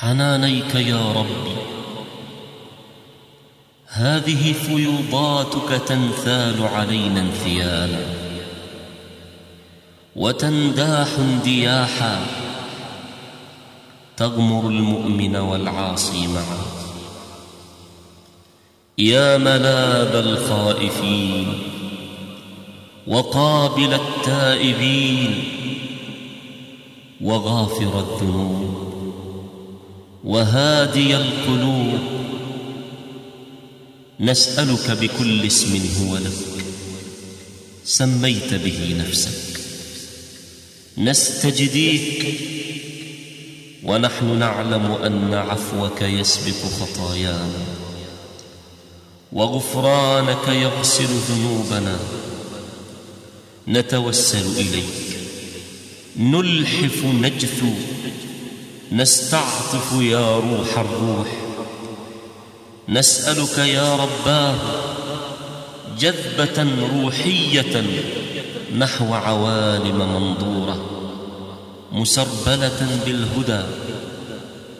حنانيك يا ربي. هذه فيوضاتك تنثال علينا انثيالا. وتنداح اندياحا. تغمر المؤمن والعاصي معا. يا ملاذ الخائفين. وقابل التائبين. وغافر الذنوب. وهادي القلوب. نسألك بكل اسم هو لك. سميت به نفسك. نستجديك. ونحن نعلم أن عفوك يسبق خطايانا. وغفرانك يغسل ذنوبنا. نتوسل إليك. نلحف نجثو. نستعطف يا روح الروح. نسألك يا رباه جذبة روحية نحو عوالم منظورة مسربلة بالهدى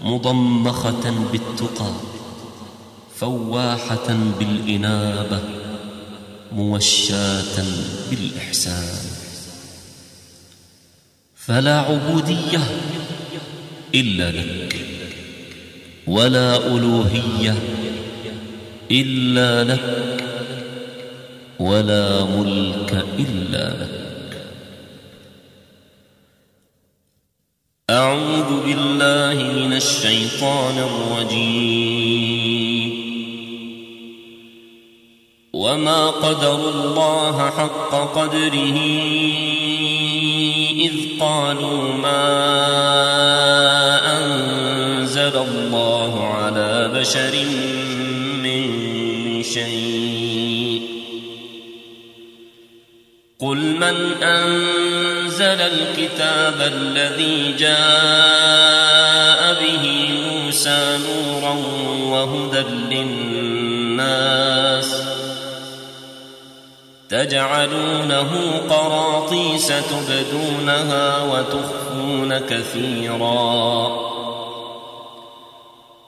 مضمخة بالتقى فواحة بالإنابة موشاة بالإحسان. فلا عبودية إلا لك ولا ألوهية إلا لك ولا ملك إلا لك. أعوذ بالله من الشيطان الرجيم. وما قدر الله حق قدره إذ قالوا ما بشر من شيء قل من أنزل الكتاب الذي جاء به موسى نورا وهدى للناس تجعلونه قراطيس تبدونها وتخفون كثيرا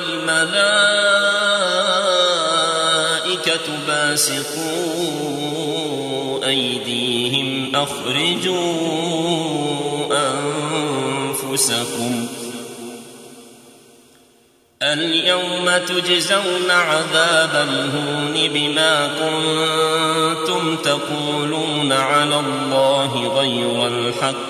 والملائكة باسقوا أيديهم أخرجوا أنفسكم اليوم تجزون عذاب الهون بما كنتم تقولون على الله غير الحق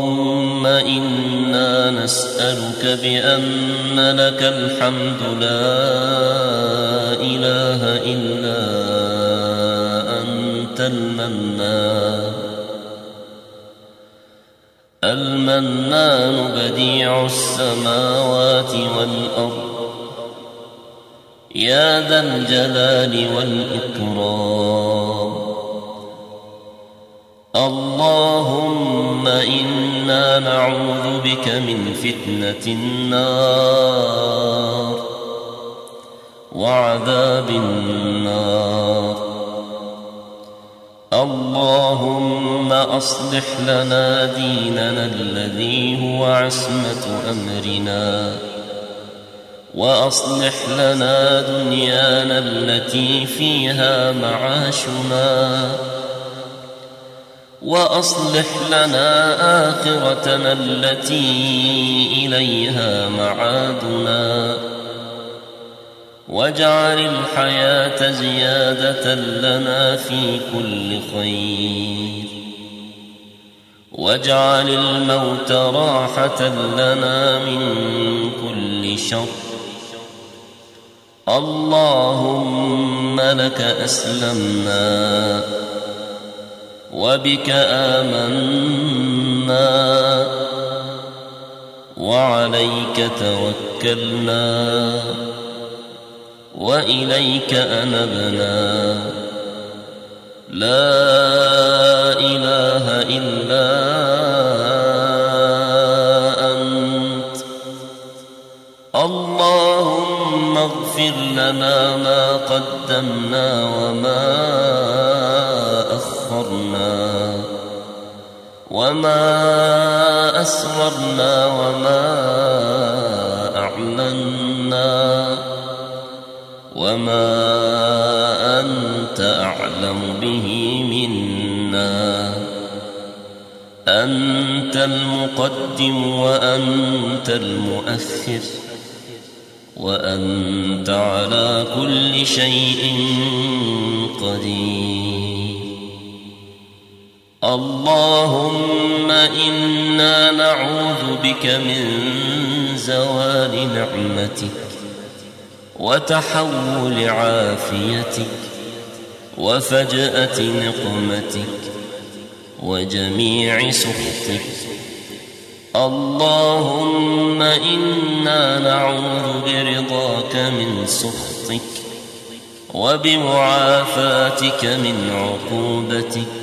إنا نسألك بأن لك الحمد لا إله إلا أنت المنان. المنان بديع السماوات والأرض. يا ذا الجلال والإكرام. اللهم إنا نعوذ بك من فتنة النار وعذاب النار. اللهم أصلح لنا ديننا الذي هو عصمة أمرنا وأصلح لنا دنيانا التي فيها معاشنا. وأصلح لنا آخرتنا التي إليها معادنا. واجعل الحياة زيادة لنا في كل خير. واجعل الموت راحة لنا من كل شر. اللهم لك أسلمنا. وبك آمنا وعليك توكلنا وإليك أنبنا. لا إله إلا أنت. اللهم اغفر لنا ما قدمنا وما وما أسررنا وما أعلنا وما أنت أعلم به منا أنت المقدم وأنت المؤخر وأنت على كل شيء قدير اللهم إنا نعوذ بك من زوال نعمتك وتحول عافيتك وفجأة نقمتك وجميع سخطك اللهم إنا نعوذ برضاك من سخطك وبمعافاتك من عقوبتك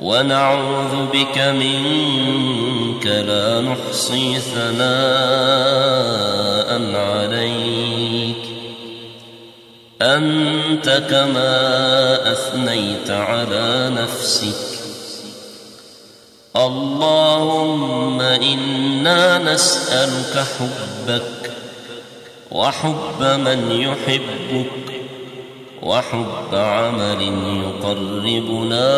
ونعوذ بك منك لا نحصي ثناء عليك. أنت كما أثنيت على نفسك. اللهم إنا نسألك حبك وحب من يحبك. وحب عمل يقربنا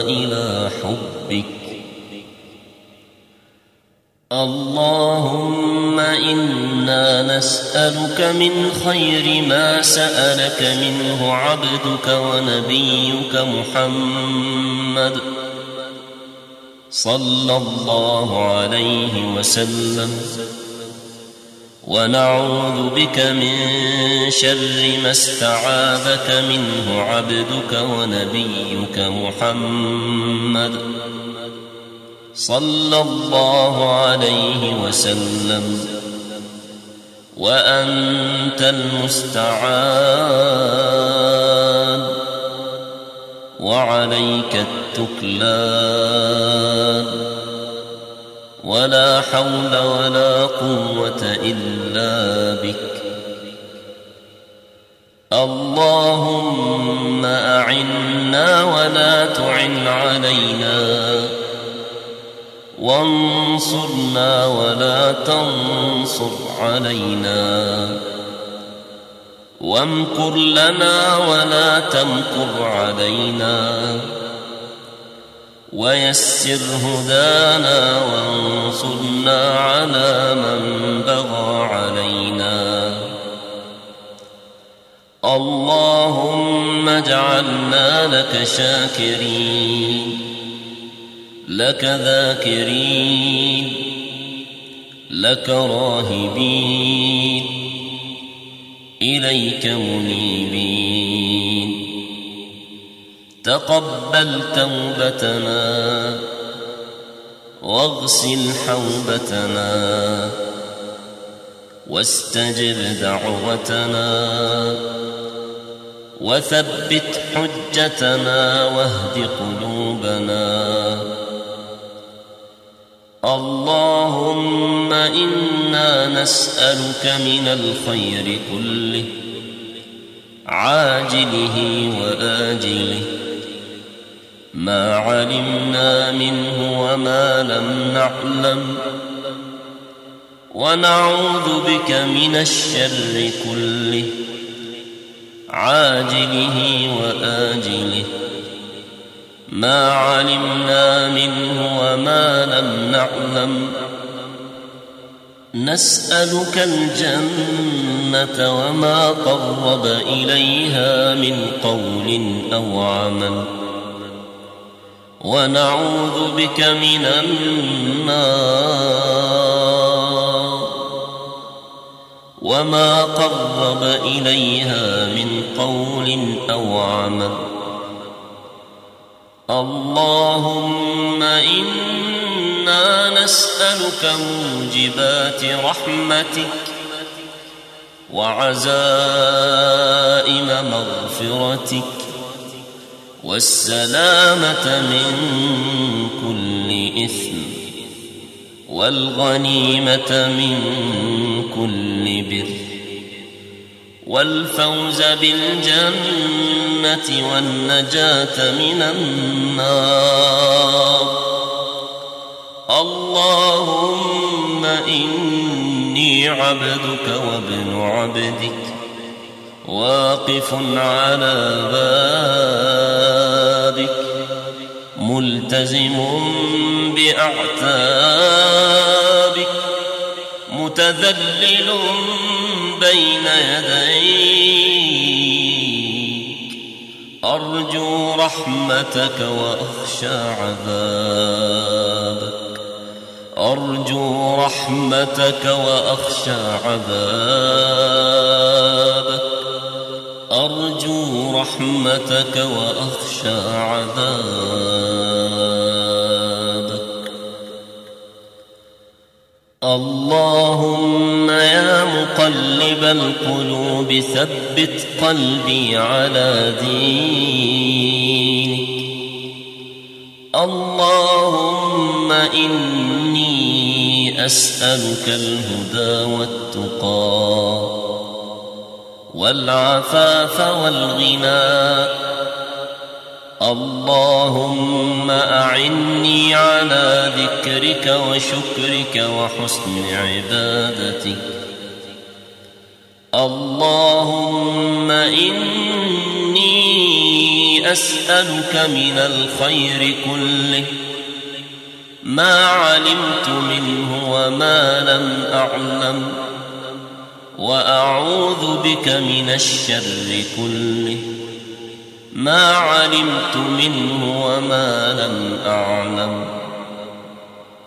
إلى حبك. اللهم إنا نسألك من خير ما سألك منه عبدك ونبيك محمد صلى الله عليه وسلم. ونعوذ بك من شر ما استعاذك منه عبدك ونبيك محمد صلى الله عليه وسلم. وأنت المستعان. وعليك التكلان. ولا حول ولا قوة إلا بك. اللهم أعنا ولا تعن علينا. وانصرنا ولا تنصر علينا. وامكر لنا ولا تمكر علينا. ويسر هدانا وانصرنا على من بغى علينا. اللهم اجعلنا لك شاكرين لك ذاكرين لك راهبين إليك منيبين. تقبل توبتنا واغسل حوبتنا واستجب دعوتنا وثبت حجتنا واهد قلوبنا. اللهم إنا نسألك من الخير كله عاجله وآجله. ما علمنا منه وما لم نعلم. ونعوذ بك من الشر كله عاجله وآجله. ما علمنا منه وما لم نعلم. نسألك الجنة وما قرب إليها من قول أو عمل. ونعوذ بك من النار. وما قرب إليها من قول أو عمل. اللهم إنا نسألك موجبات رحمتك وعزائم مغفرتك والسلامة من كل إثم والغنيمة من كل بر والفوز بالجنة والنجاة من النار. اللهم إني عبدك وابن عبدك واقف على بابك ملتزم بأعتابك متذلل بين يديك. أرجو رحمتك وأخشى عذابك. أرجو رحمتك وأخشى عذابك. أرجو رحمتك وأخشى عذابك. اللهم يا مقلب القلوب ثبت قلبي على دينك. اللهم إني أسألك الهدى والتقى. والعفاف والغنى. اللهم أعني على ذكرك وشكرك وحسن عبادتك. اللهم إني أسألك من الخير كله. ما علمت منه وما لم أعلم. وأعوذ بك من الشر كله. ما علمت منه وما لم أعلم.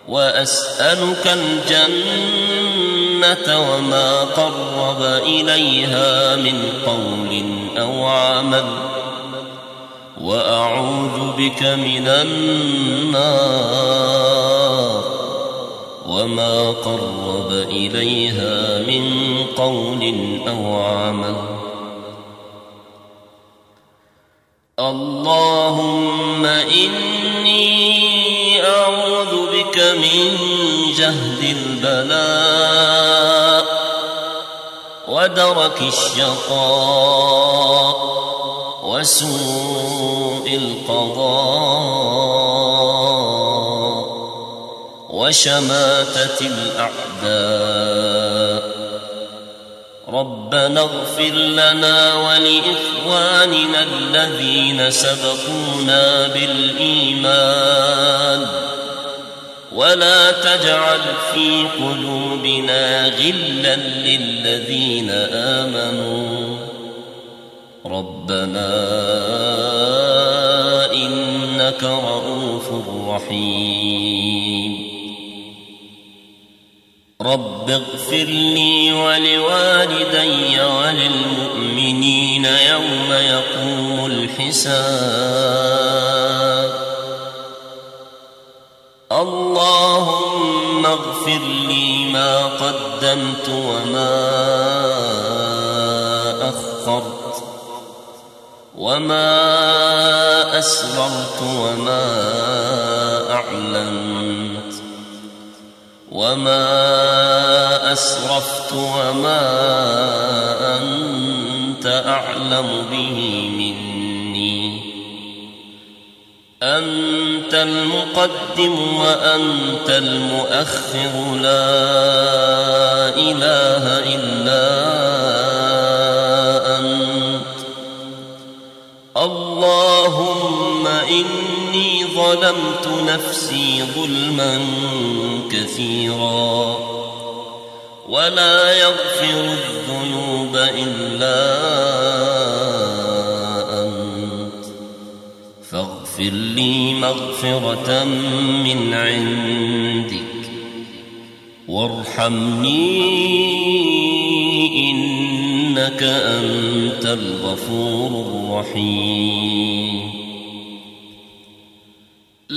وأسألك الجنة وما قرب إليها من قول أو عمل. وأعوذ بك من النار. وما قرب إليها من قول أو عمل اللهم إني أعوذ بك من جهد البلاء ودرك الشقاء وسوء القضاء وشماتة الأعداء. ربنا اغفر لنا ولإخواننا الذين سبقونا بالإيمان. ولا تجعل في قلوبنا غلا للذين آمنوا. ربنا إنك رؤوف رحيم. رب اغفر لي ولوالدي وللمؤمنين يوم يقوم الحساب. اللهم اغفر لي ما قدمت وما أخرت وما أسررت وما أعلنت وما أسرفت وما أنت أعلم به مني أنت المقدم وأنت المؤخر لا إله إلا أنت اللهم إني ظلمت نفسي ظلما كثيرا ولا يغفر الذنوب إلا أنت فاغفر لي مغفرة من عندك وارحمني إنك أنت الغفور الرحيم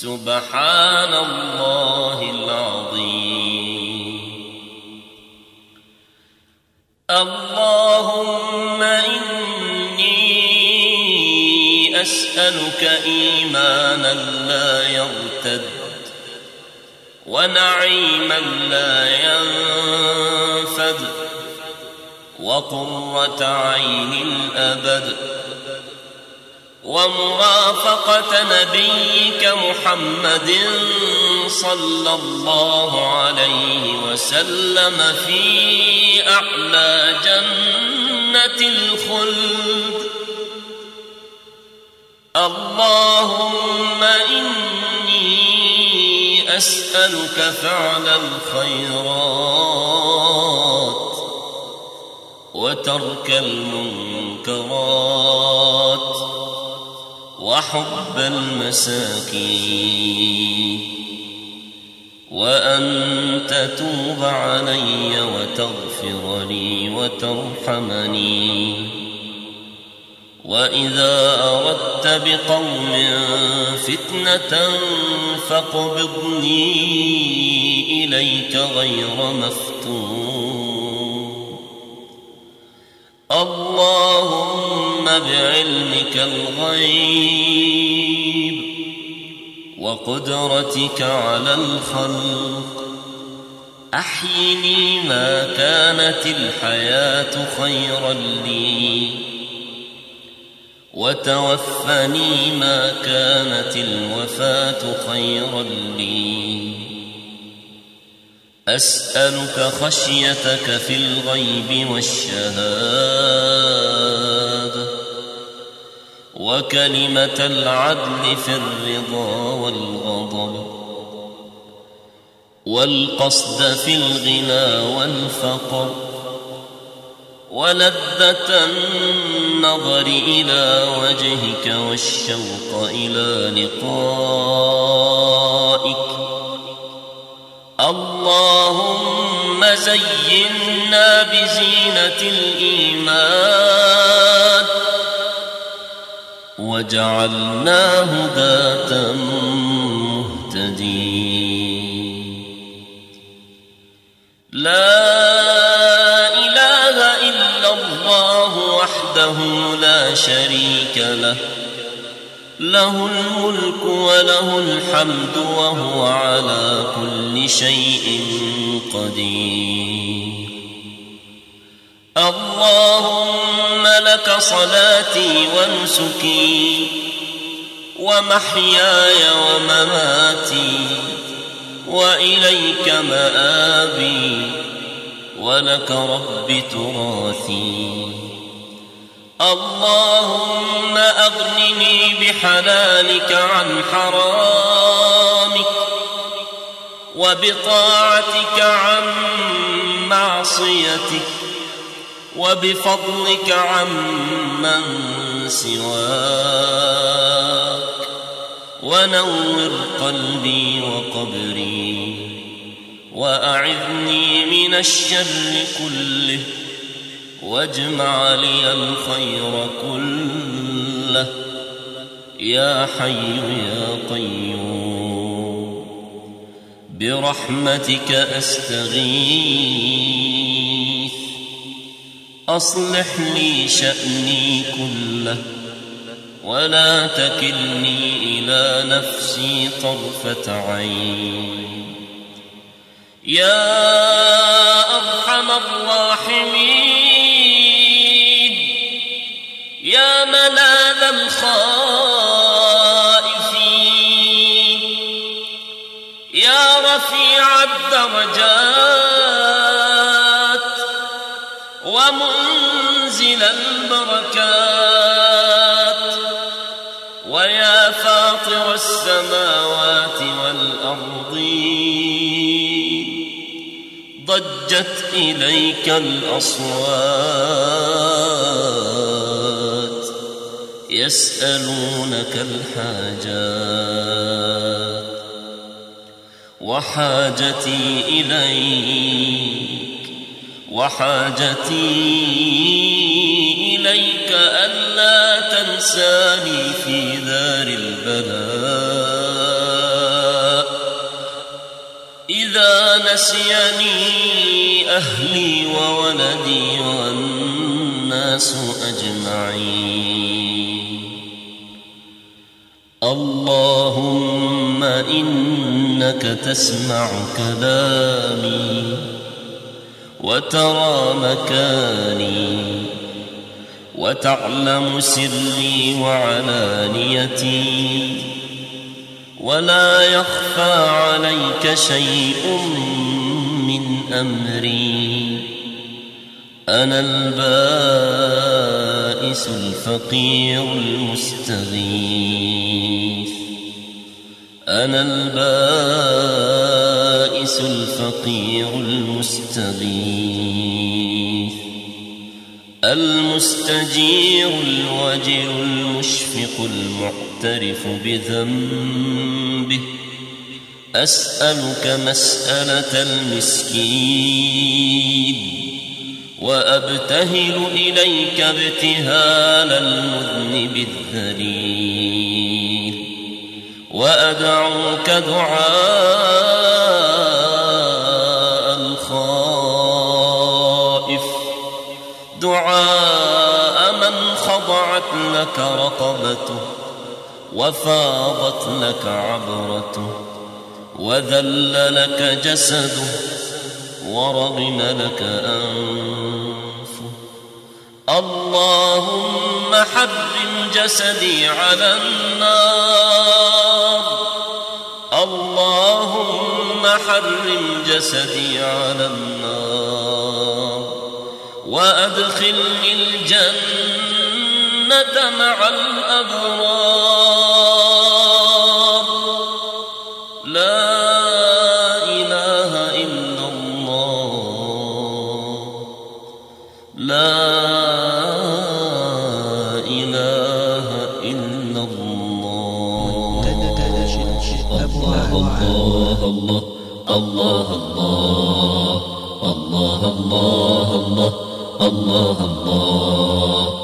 سبحان الله العظيم. اللهم إني أسألك إيمانا لا يرتد ونعيما لا ينفد وقرة عين أبد ومرافقة نبيك محمد صلى الله عليه وسلم في أعلى جنة الخلد. اللهم إني أسألك فعل الخيرات وترك المنكرات. وحب المساكين وأن تتوب علي وتغفر لي وترحمني. وإذا أردت بقوم فتنة فاقبضني إليك غير مفتون. اللهم بعلمك الغيب وقدرتك على الخلق. أحيني ما كانت الحياة خيرا لي وتوفني ما كانت الوفاة خيرا لي. أسألك خشيتك في الغيب والشهادة. وكلمة العدل في الرضا والغضب والقصد في الغنى والفقر ولذة النظر إلى وجهك والشوق إلى لقائك. اللهم زينا بزينة الإيمان. وجعلنا هداة مهتدين. لا إله إلا الله وحده لا شريك له. له الملك وله الحمد وهو على كل شيء قدير. اللهم لك صلاتي ونسكي ومحياي ومماتي وإليك مآبي ولك رب تراثي. اللهم أغنني بحلالك عن حرامك وبطاعتك عن معصيتك وبفضلك عن من سواك ونور قلبي وقبري وأعذني من الشر كله واجمع لي الخير كله يا حي يا قيوم برحمتك أستغيث أصلح لي شأني كله ولا تكلني إلى نفسي طرفة عين. يا أرحم الراحمين يا ملاذ إليك الأصوات يسألونك الحاجات وحاجتي إليك وحاجتي إليك ألا تنساني في دار البلاء إذا نسيني أهلي وولدي والناس أجمعين. اللهم إنك تسمع كلامي وترى مكاني وتعلم سري وعلانيتي. ولا يخفى عليك شيء من أمري. أنا البائس الفقير المستغيث. أنا البائس الفقير المستغيث. المستجير الوجل المشفق المعترف بذنبه. أسألك مسألة المسكين وأبتهل إليك ابتهال المذنب الذليل وأدعوك دعاء لك رقبته وفاضت لك عبرته وذل لك جسده ورغم لك أنفه اللهم حرم جسدي على النار اللهم حرم جسدي على النار وأدخلني الجنة مع الأبرار. لا إله إلا الله. لا إله إلا الله الله الله الله. الله الله. الله الله. الله الله.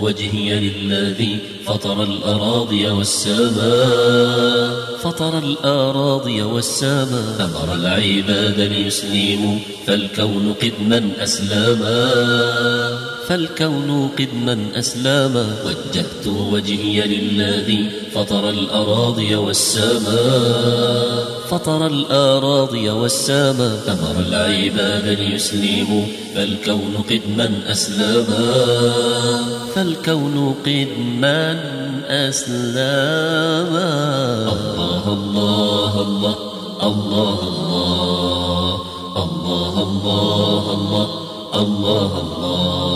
وجهي للذي فطر الأراضي والسماء. فطر الأراضي والسماء. أمر العباد ليسلموا فالكون قدما أسلاما فالكون قدما أسلاما وجهت وجهي للذي فطر الأراضي والسماء فطر الأراضي والسماء أمر العباد ليسلموا فالكون قدما أسلاما. فالكون قدما أسلاما. الله الله الله الله الله الله الله الله الله الله.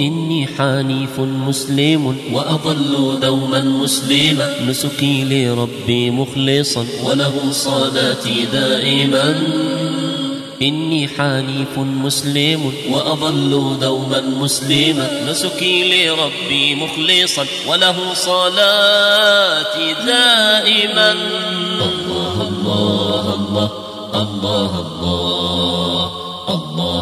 إني حنيف مسلم. وأضل دوما مسلما. نسكي لربي مخلصا. وله صلاتي دائما. إني حنيف مسلم. وأضل دوما مسلما. نسكي لربي مخلصا. وله صلاتي دائما. الله الله الله الله الله الله.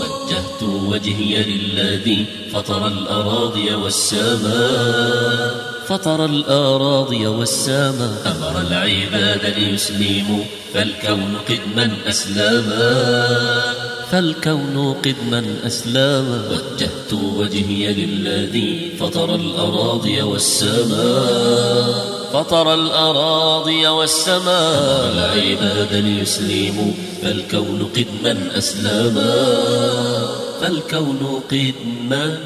وجهت وجهي للذي فطر الأراضي والسماء. فطر الأراضي والسماء. أمر العباد ليسلموا. فالكون قدما أسلاما فالكون قدما أسلاما وجهت وجهي للذي فطر الأراضي والسماء. فطر الأراضي والسماء العباد ليسلموا فالكون قدما أسلاما فالكون قدما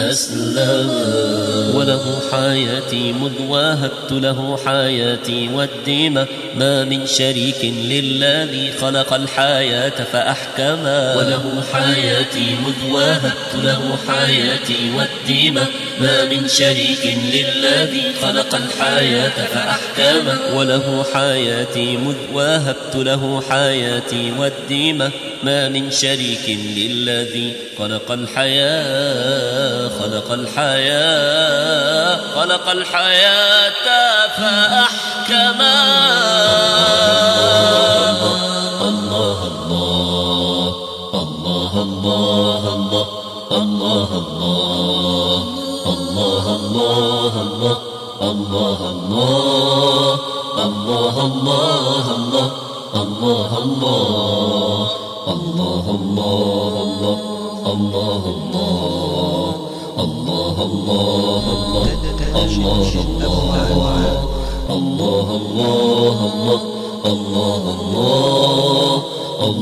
أسلم. وله حياتي مذ واهبت له حياتي والديمة ما من شريك للذي خلق الحياة فأحكما وله حياتي مذ واهبت له حياتي والديمة ما من شريك للذي خلق الحياة فأحكما وله حياتي مذ واهبت له حياتي والديمة ما من شريك للذي خلق الحياة خلق الحياة خلق الحياة فأحكما الله الله الله الله الله الله الله الله الله الله الله الله الله الله الله الله الله الله الله الله الله الله الله الله الله الله الله الله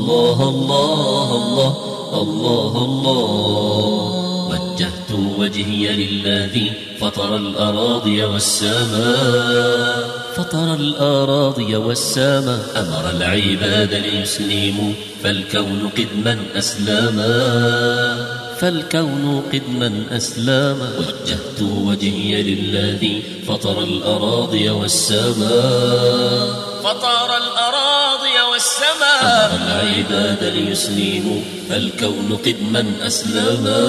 الله الله الله الله الله وجهت وجهي للذي فطر الأراضي والسماء فطر الأراضي والسماء أمر العباد ليسلموا فالكون قدما أسلاما. فالكون قدما أسلاما وجهت وجهي للذي فطر الأراضي والسماء فطر الأراضي والسماء أمر العباد ليسلموا فالكون قدما أسلاما.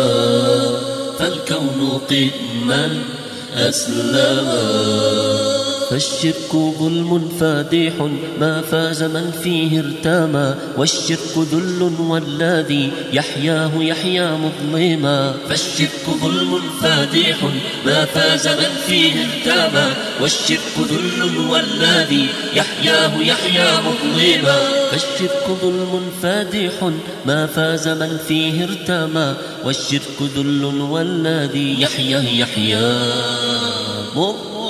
فالكون قدما أسلاما. فالشرك ظلم فادح ما فاز من فيه ارتاما والشرك ذل والذي يحياه يحيا مظلما. فالشرك ظلم فادح ما فاز من فيه ارتاما والشرك ذل والذي يحياه يحيا مظلما. فالشرك ظلم فادح ما فاز من فيه ارتاما والشرك ذل والذي يحيا يحيا مظلما.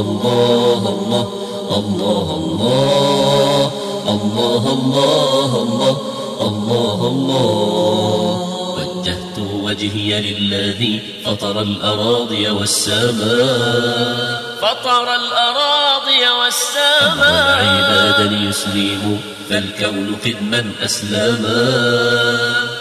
الله الله الله الله الله الله الله وجهت وجهي للذي فطر الأراضي والسماء. فطر الأراضي والسماء. العباد ليسلموا فالكون قدما أسلاما.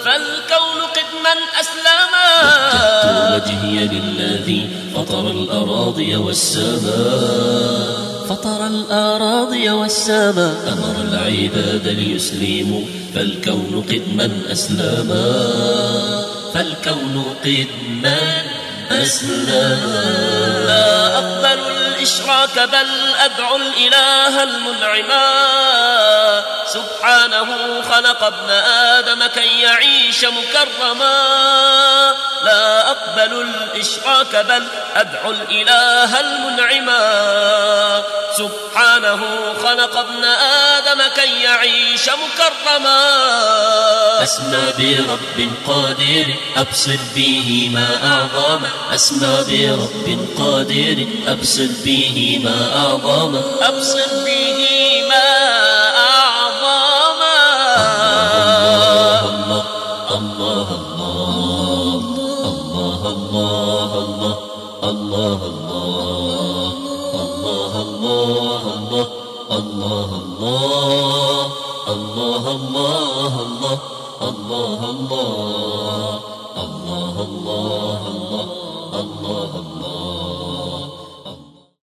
فالكون قدما أسلاما. وجهت وجهي للذي فطر الأراضي والسماء. فطر الأراضي والسماء. أمر العباد ليسلموا فالكون قدما أسلاما فالكون قدما أسلاما لا أقبل الإشراك بل أدعو الإله المنعما. سبحانه خلق ابن آدم كي يعيش مكرما. لا أقبل الإشراك بل أدعو الإله المنعما. سبحانه خلق ابن آدم كي يعيش مكرما. أسمى برب قادر أبصر به ما أعظم. أسمى برب قادر أبصر به ما أعظم. أبصر به